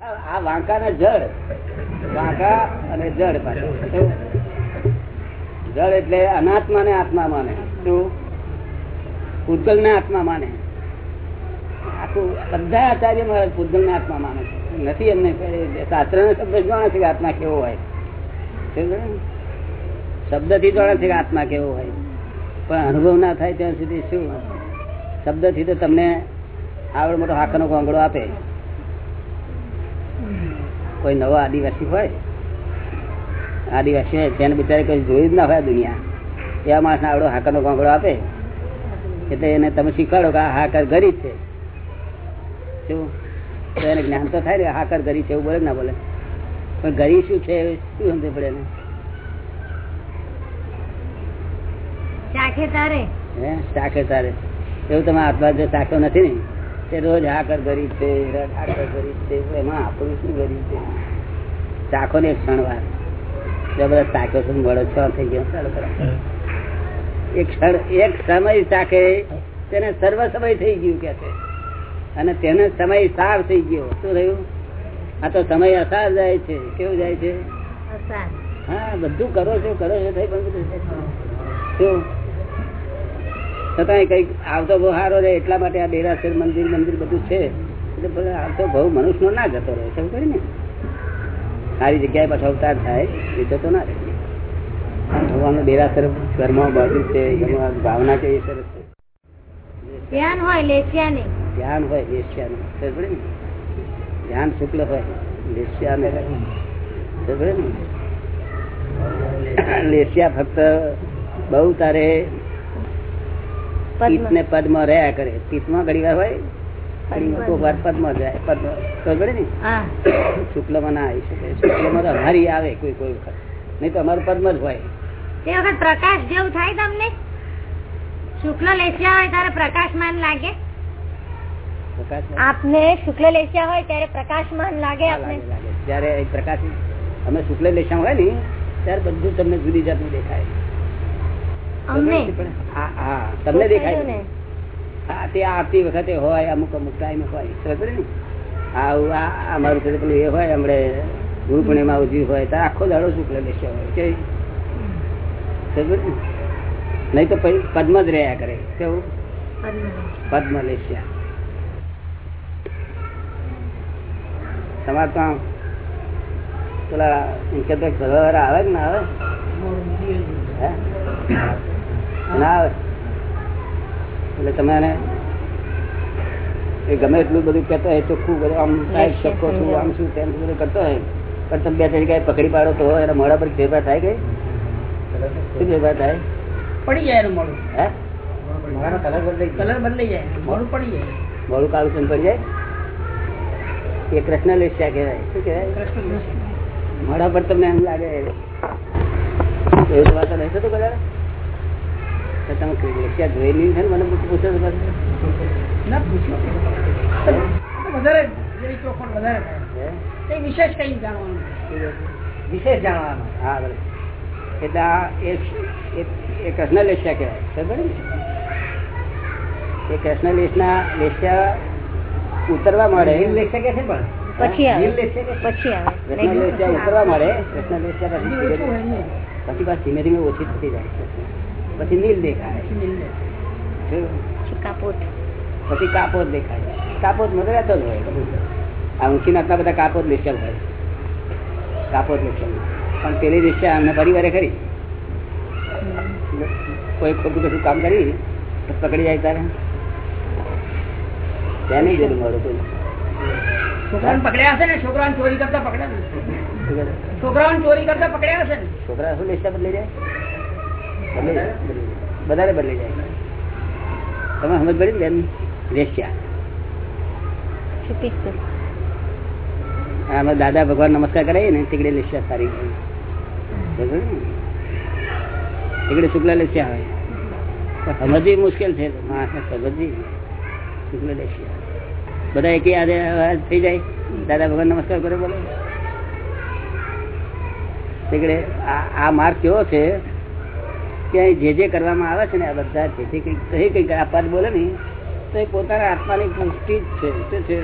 આ વાંકા ને જળ. વાંકા અને જળ જળ એટલે અનાત્મા ને આત્મા માને. શું? પૂતગલ ને આત્મા માને. આખું બધા આચાર્ય મહારાજ પૂતગલ ને આત્મા માને નથી એમને શાસ્ત્ર ને શબ્દ જાણે છે કે આત્મા કેવો હોય. શબ્દથી જાણે છે કે આત્મા કેવો હોય. પણ અનુભવ ના થાય ત્યાં સુધી શું? શબ્દથી તો તમને આવડો મોટો હાકનો કોંગડો આપે. કોઈ નવો આદિવાસી હોય આદિવાસી હોય તેને બિચારે કોઈ જોયું જ ના હોય દુનિયા એવા માણસને આવડો હાકરનો કોંકડો આપે. એટલે એને તમે શીખવાડો કે આ હાકર ગરીબ છે. શું? તો એને જ્ઞાન તો થાય ને હાકર ગરીબ છે એવું બોલે ના બોલે? પણ ગરીબ શું છે? શું સમજ પડે એને? ચાખે તારે. હે? ચાખે તારે. એવું તમે આત્મા જે ચાખ્યો નથી ને? તે રોજ હાકર ગરીબ છે રોજ હાકર ગરીબ છે એમાં આપણું શું ગરીબ છે? ચાખો ને ક્ષણ વાર જો ચાખ્યો છે વડો છ થઈ ગયો. ચાલો એક ક્ષણ એક સમય ચાખે તેને સર્વ સમય થઈ ગયું કે છે. અને તેને સમય સાર થઈ ગયો. શું થયું? આ તો સમય અસાર જાય છે. કેવું જાય છે? હા બધું કરો છો કરો છો થઈ પણ બધું શું? છતાં કંઈક આવતો બહુ સારો રહે એટલા માટે આ ડેરાસર મંદિર મંદિર બધું છે. એટલે આવતો બહુ મનુષ્યનો ના જતો રહે સમજ ને સારી જગ્યાએ પાછો અવતાર થાય એ જતો ના રહે. ભગવાનનો ડેરાસર ઘરમાં બધું છે ભાવના કેવી સરસ છે. ધ્યાન હોય લેસ્યા ધ્યાન હોય લેસ્યાનું સમજ પડી ને? ધ્યાન શુક્લ હોય લેસ્યા ને સમજ પડી ને? લેસ્યા ફક્ત બહુ તારે પિત્ત ને પદમાં રહ્યા કરે. પિત્તમાં ઘડી વાર હોય ઘડીમાં વાર પદમાં જાય. પદમાં. ખબર ને શુક્લમાં ના આવી શકે. શુક્લમાં તો અમારી આવે કોઈ કોઈ વખત. નહીં તો અમારું પદમાં જ હોય. તે વખત પ્રકાશ જેવું થાય તમને? શુક્લ લેસ્યા હોય ત્યારે પ્રકાશમાન લાગે? આપને શુક્લ લેસ્યા હોય ત્યારે પ્રકાશમાન લાગે આપને. જયારે પ્રકાશ અમે શુક્લ લેસ્યા હોય ને ત્યારે બધું તમને જુદી જાતનું દેખાય. તમને દેખાય. હા તે આવતી વખતે હોય અમુક અમુક ટાઈમ હોય. ખબર ને? આવું આ અમારું છે પેલું એ હોય હમણે ગુરુ પૂર્ણિમા ઉજવી હોય તો આખો દાડો શુક્લ બેસ્યો હોય કે ખબર ને? નહીં તો પદ્મ જ રહ્યા કરે. કેવું? પદ્મ લેશ્યા તમારે તો પેલા આવે કે ના આવે? ના આવે. એટલે તમે એને એ ગમે એટલું બધું કહેતો હોય ચોખ્ખું બધું આમ સાહેબ ચોખ્ખો છું આમ શું તેમ બધું કરતો હોય. પણ તમે બે તરીકે પકડી પાડો તો એના મોડા પર ફેરફાર થાય ગઈ શું ફેરફાર થાય? પડી જાય એનું મોડું હે? કલર બદલાઈ કલર બદલાઈ જાય મોડું પડી જાય. મોડું કાળું ચંદ પડી જાય? એ કૃષ્ણ લેસ્યા કહેવાય. શું કહેવાય? કૃષ્ણ મોડા પર તમને એમ લાગે. એવું તો વાત રહેશે તો કદાચ તો તમે લેસ્યા જોઈ નહીં છે ને મને પૂછો છો પાછું. ના પૂછ્યું તો વધારે જેની ચોખવટ વધારે થાય હે? તે વિશેષ કઈ જાણવાનું વિશેષ જાણવાનું હા બરાબર એટલે આ એક એક- એ કૃષ્ણ લેસ્યા કહેવાય ખબર ને એ કૃષ્ણ લેસના લેસ્યા ઉતરવા મળે નીલ લેશે કે છે પણ પછી આવે નીલ લેશે કે પછી આવે કૃષ્ણ લેસ્યા ઉતરવા મળે કૃષ્ણ લેસ્યા પછી હજી ધીરે ઓછું હોય ધીરે- નહીં. પછી પાછી ધીમે ધીમે ઓછી થતી જાય પછી નીલ દેખાય? કાપોટ પછી કાપોદ દેખાય. કાપોદમાં રહેતો જ હોય બધું. આ ઊંચી નાતના બધા કાપોદ લેશલ હોય. કાપોદ લેશલ પણ પેલી દિશા અમને પરિવારે ખરી કોઈ ખોટું કશું કામ કરી તો પકડી જાય તારે. ત્યાં નહીં જતું મળું કોઈ. છોકરાને પકડ્યા હશે ને? છોકરાને ચોરી કરતા પકડ્યા છોકરાઓને ચોરી કરતા પકડ્યા હશે ને? છોકરા શું લેશા બદલી જાય? બદલી બદલી જાય. તમે સમજ પડી બેન? રેશિયા. આમાં દાદા ભગવાન નમસ્કાર કરાવીએ ને તીકડે લેશિયા સારી તીકડે શુક્લ લેશિયા હોય. સમજવી મુશ્કેલ છે. માણસને સમજવી. શુક્લ લેશિયા. બધા એક યાદ થઈ જાય? દાદા ભગવાન નમસ્કાર કરે બોલે. તીકડે આ માર્ગ કેવો છે? કે જે જે કરવામાં આવે છે ને, આ બધા જે જે કઈ કંઈક આ પદ બોલે ને, તો એ પોતાના આત્માની પુષ્ટિ જ છે. શું છે?